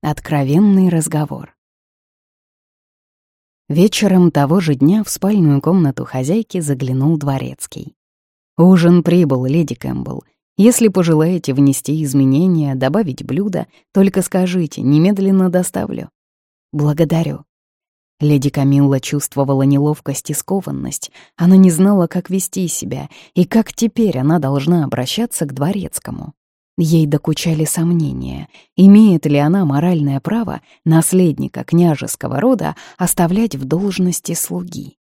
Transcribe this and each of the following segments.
Откровенный разговор. Вечером того же дня в спальную комнату хозяйки заглянул дворецкий. «Ужин прибыл, леди Кэмпбелл. Если пожелаете внести изменения, добавить блюдо, только скажите, немедленно доставлю». «Благодарю». Леди Камилла чувствовала неловкость и скованность. Она не знала, как вести себя и как теперь она должна обращаться к дворецкому. Ей докучали сомнения, имеет ли она моральное право наследника княжеского рода оставлять в должности слуги.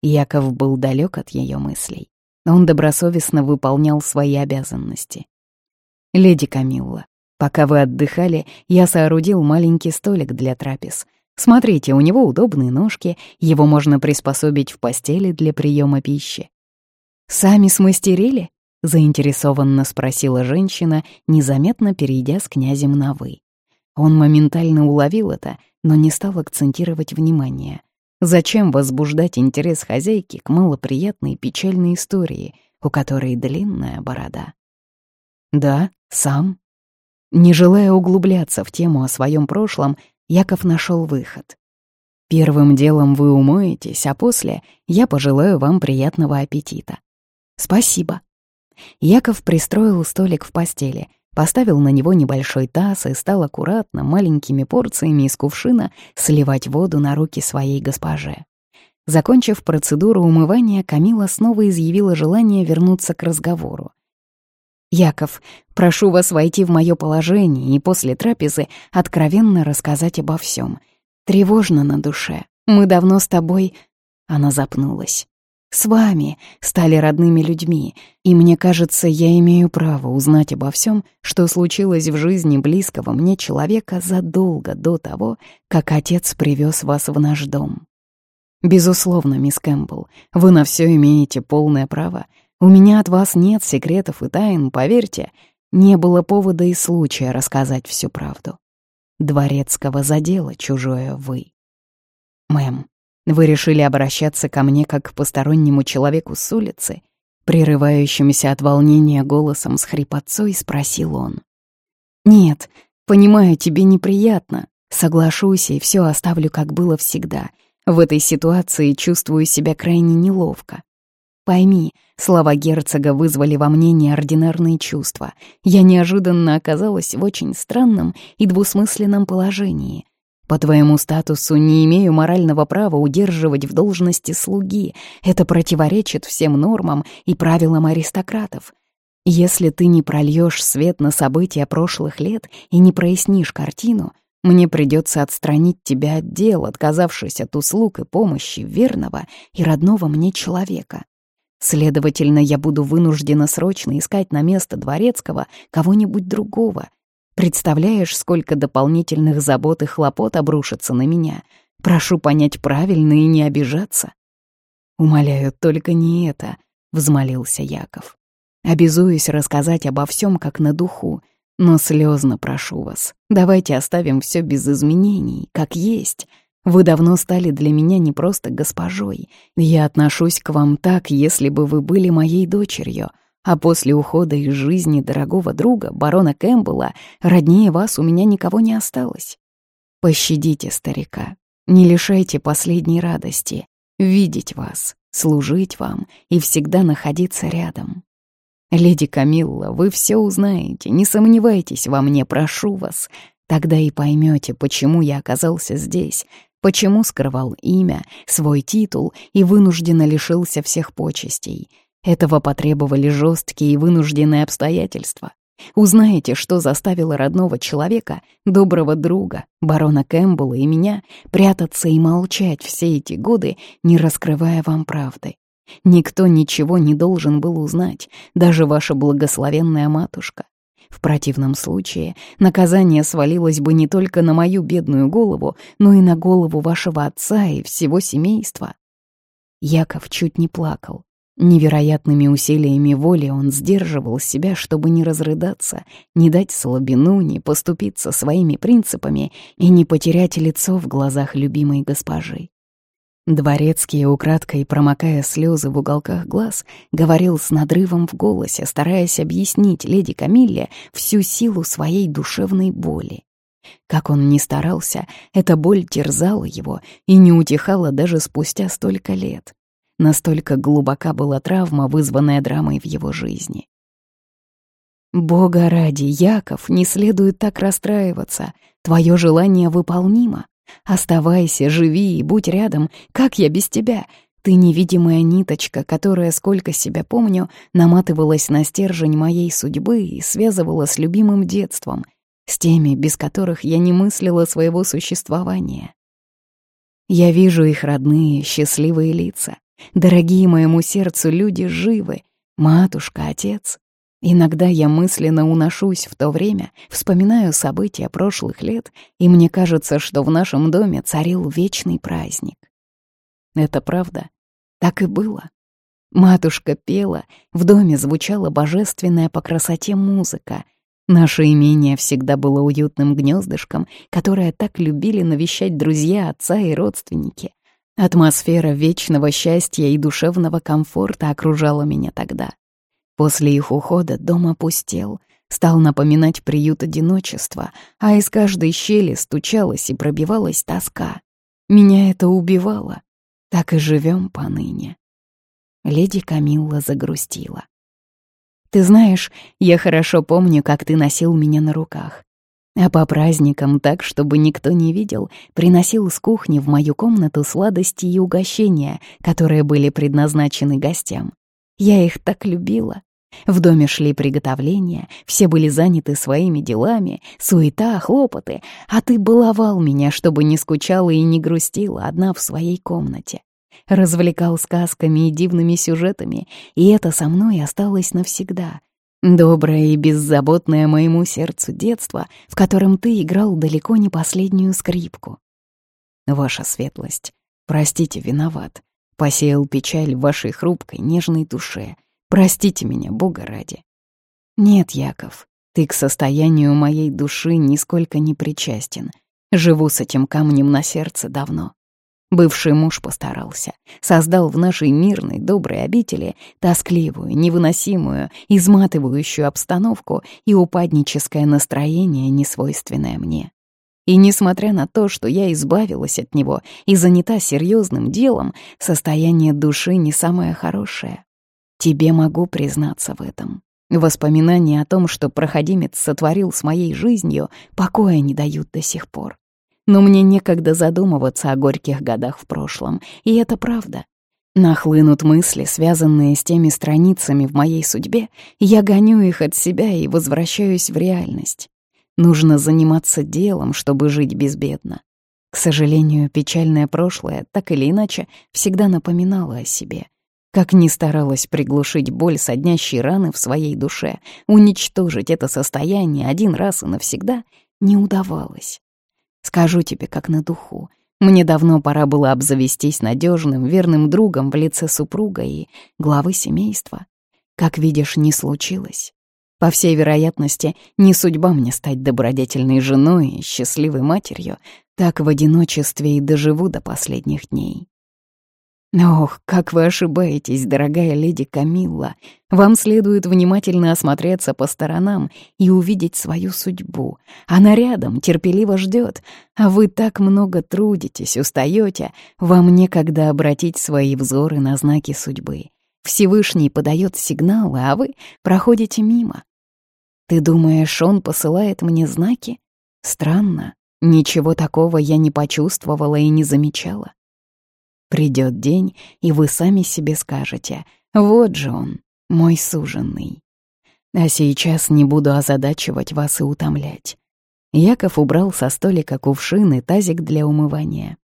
Яков был далек от ее мыслей. Он добросовестно выполнял свои обязанности. «Леди Камилла, пока вы отдыхали, я соорудил маленький столик для трапез. Смотрите, у него удобные ножки, его можно приспособить в постели для приема пищи». «Сами смастерили?» — заинтересованно спросила женщина, незаметно перейдя с князем на «вы». Он моментально уловил это, но не стал акцентировать внимание. Зачем возбуждать интерес хозяйки к малоприятной печальной истории, у которой длинная борода? Да, сам. Не желая углубляться в тему о своем прошлом, Яков нашел выход. Первым делом вы умоетесь, а после я пожелаю вам приятного аппетита. Спасибо. Яков пристроил столик в постели, поставил на него небольшой таз и стал аккуратно, маленькими порциями из кувшина сливать воду на руки своей госпоже. Закончив процедуру умывания, Камила снова изъявила желание вернуться к разговору. «Яков, прошу вас войти в мое положение и после трапезы откровенно рассказать обо всем. Тревожно на душе. Мы давно с тобой...» Она запнулась. С вами стали родными людьми, и мне кажется, я имею право узнать обо всем, что случилось в жизни близкого мне человека задолго до того, как отец привез вас в наш дом. Безусловно, мисс Кэмпбелл, вы на все имеете полное право. У меня от вас нет секретов и тайн, поверьте, не было повода и случая рассказать всю правду. Дворецкого задела чужое вы. Мэм, вы решили обращаться ко мне как к постороннему человеку с улицы?» Прерывающимся от волнения голосом с хрипотцой спросил он. «Нет, понимаю, тебе неприятно. Соглашусь и все оставлю, как было всегда. В этой ситуации чувствую себя крайне неловко. Пойми, слова герцога вызвали во мне неординарные чувства. Я неожиданно оказалась в очень странном и двусмысленном положении. По твоему статусу не имею морального права удерживать в должности слуги. Это противоречит всем нормам и правилам аристократов. Если ты не прольешь свет на события прошлых лет и не прояснишь картину, мне придется отстранить тебя от дел, отказавшись от услуг и помощи верного и родного мне человека. Следовательно, я буду вынуждена срочно искать на место дворецкого кого-нибудь другого, Представляешь, сколько дополнительных забот и хлопот обрушится на меня. Прошу понять правильно и не обижаться. Умоляю, только не это, — взмолился Яков. Обязуюсь рассказать обо всем как на духу, но слезно прошу вас, давайте оставим все без изменений, как есть. Вы давно стали для меня не просто госпожой. Я отношусь к вам так, если бы вы были моей дочерью — а после ухода из жизни дорогого друга, барона Кэмпбелла, роднее вас у меня никого не осталось. Пощадите старика, не лишайте последней радости, видеть вас, служить вам и всегда находиться рядом. Леди Камилла, вы все узнаете, не сомневайтесь во мне, прошу вас. Тогда и поймете, почему я оказался здесь, почему скрывал имя, свой титул и вынужденно лишился всех почестей — этого потребовали жесткие и вынужденные обстоятельства. Узнаете, что заставило родного человека, доброго друга, барона Кэмпбелла и меня прятаться и молчать все эти годы, не раскрывая вам правды. Никто ничего не должен был узнать, даже ваша благословенная матушка. В противном случае наказание свалилось бы не только на мою бедную голову, но и на голову вашего отца и всего семейства. Яков чуть не плакал. Невероятными усилиями воли он сдерживал себя, чтобы не разрыдаться, не дать слабину, не поступиться своими принципами и не потерять лицо в глазах любимой госпожи. Дворецкий, украдкой промокая слезы в уголках глаз, говорил с надрывом в голосе, стараясь объяснить леди Камилле всю силу своей душевной боли. Как он ни старался, эта боль терзала его и не утихала даже спустя столько лет. Настолько глубока была травма, вызванная драмой в его жизни. «Бога ради, Яков, не следует так расстраиваться. Твое желание выполнимо. Оставайся, живи и будь рядом. Как я без тебя? Ты невидимая ниточка, которая, сколько себя помню, наматывалась на стержень моей судьбы и связывала с любимым детством, с теми, без которых я не мыслила своего существования. Я вижу их родные, счастливые лица. Дорогие моему сердцу люди живы, матушка, отец. Иногда я мысленно уношусь в то время, вспоминаю события прошлых лет, и мне кажется, что в нашем доме царил вечный праздник. Это правда. Так и было. Матушка пела, в доме звучала божественная по красоте музыка. Наше имение всегда было уютным гнездышком, которое так любили навещать друзья отца и родственники. Атмосфера вечного счастья и душевного комфорта окружала меня тогда. После их ухода дом опустел, стал напоминать приют одиночества, а из каждой щели стучалась и пробивалась тоска. Меня это убивало. Так и живем поныне. Леди Камилла загрустила. «Ты знаешь, я хорошо помню, как ты носил меня на руках. А по праздникам, так, чтобы никто не видел, приносил с кухни в мою комнату сладости и угощения, которые были предназначены гостям. Я их так любила. В доме шли приготовления, все были заняты своими делами, суета, хлопоты, а ты баловал меня, чтобы не скучала и не грустила одна в своей комнате. Развлекал сказками и дивными сюжетами, и это со мной осталось навсегда. Доброе и беззаботное моему сердцу детство, в котором ты играл далеко не последнюю скрипку. Ваша светлость, простите, виноват. Посеял печаль в вашей хрупкой, нежной душе — Простите меня, Бога ради. Нет, Яков, ты к состоянию моей души нисколько не причастен. Живу с этим камнем на сердце давно. Бывший муж постарался, создал в нашей мирной, доброй обители тоскливую, невыносимую, изматывающую обстановку и упадническое настроение, несвойственное мне. И несмотря на то, что я избавилась от него и занята серьезным делом, состояние души не самое хорошее. Тебе могу признаться в этом. Воспоминания о том, что проходимец сотворил с моей жизнью, покоя не дают до сих пор. Но мне некогда задумываться о горьких годах в прошлом, и это правда. Нахлынут мысли, связанные с теми страницами в моей судьбе, я гоню их от себя и возвращаюсь в реальность. Нужно заниматься делом, чтобы жить безбедно. К сожалению, печальное прошлое, так или иначе, всегда напоминало о себе — как ни старалась приглушить боль соднящей раны в своей душе, уничтожить это состояние один раз и навсегда не удавалось. Скажу тебе, как на духу, мне давно пора было обзавестись надежным, верным другом в лице супруга и главы семейства. Как видишь, не случилось. По всей вероятности, не судьба мне стать добродетельной женой и счастливой матерью, так в одиночестве и доживу до последних дней. Ох, как вы ошибаетесь, дорогая леди Камилла. Вам следует внимательно осмотреться по сторонам и увидеть свою судьбу. Она рядом, терпеливо ждет, а вы так много трудитесь, устаете, вам некогда обратить свои взоры на знаки судьбы. Всевышний подает сигналы, а вы проходите мимо. Ты думаешь, он посылает мне знаки? Странно, ничего такого я не почувствовала и не замечала. Придет день, и вы сами себе скажете «Вот же он, мой суженный». А сейчас не буду озадачивать вас и утомлять. Яков убрал со столика кувшин и тазик для умывания.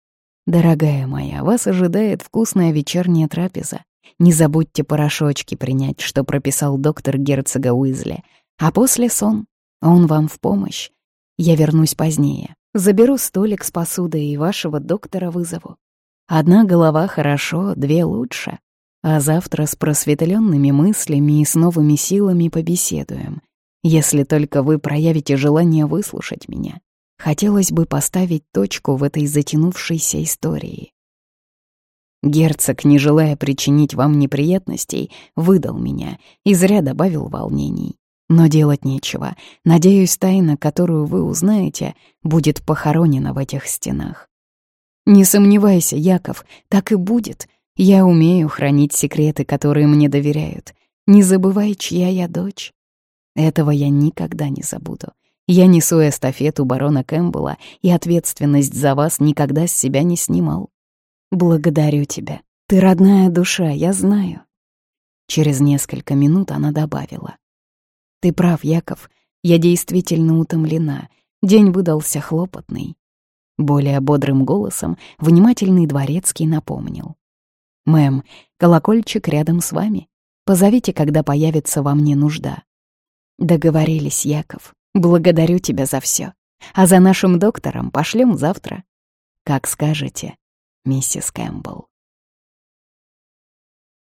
«Дорогая моя, вас ожидает вкусная вечерняя трапеза. Не забудьте порошочки принять, что прописал доктор герцога Уизли. А после сон. Он вам в помощь. Я вернусь позднее. Заберу столик с посудой и вашего доктора вызову. Одна голова хорошо, две лучше. А завтра с просветленными мыслями и с новыми силами побеседуем. Если только вы проявите желание выслушать меня. Хотелось бы поставить точку в этой затянувшейся истории. Герцог, не желая причинить вам неприятностей, выдал меня и зря добавил волнений. Но делать нечего. Надеюсь, тайна, которую вы узнаете, будет похоронена в этих стенах. Не сомневайся, Яков, так и будет. Я умею хранить секреты, которые мне доверяют. Не забывай, чья я дочь. Этого я никогда не забуду. Я несу эстафету барона Кэмпбелла, и ответственность за вас никогда с себя не снимал. Благодарю тебя. Ты родная душа, я знаю. Через несколько минут она добавила. Ты прав, Яков, я действительно утомлена. День выдался хлопотный. Более бодрым голосом внимательный дворецкий напомнил. «Мэм, колокольчик рядом с вами. Позовите, когда появится во мне нужда». «Договорились, Яков. Благодарю тебя за все. А за нашим доктором пошлем завтра. Как скажете, миссис Кэмпбелл.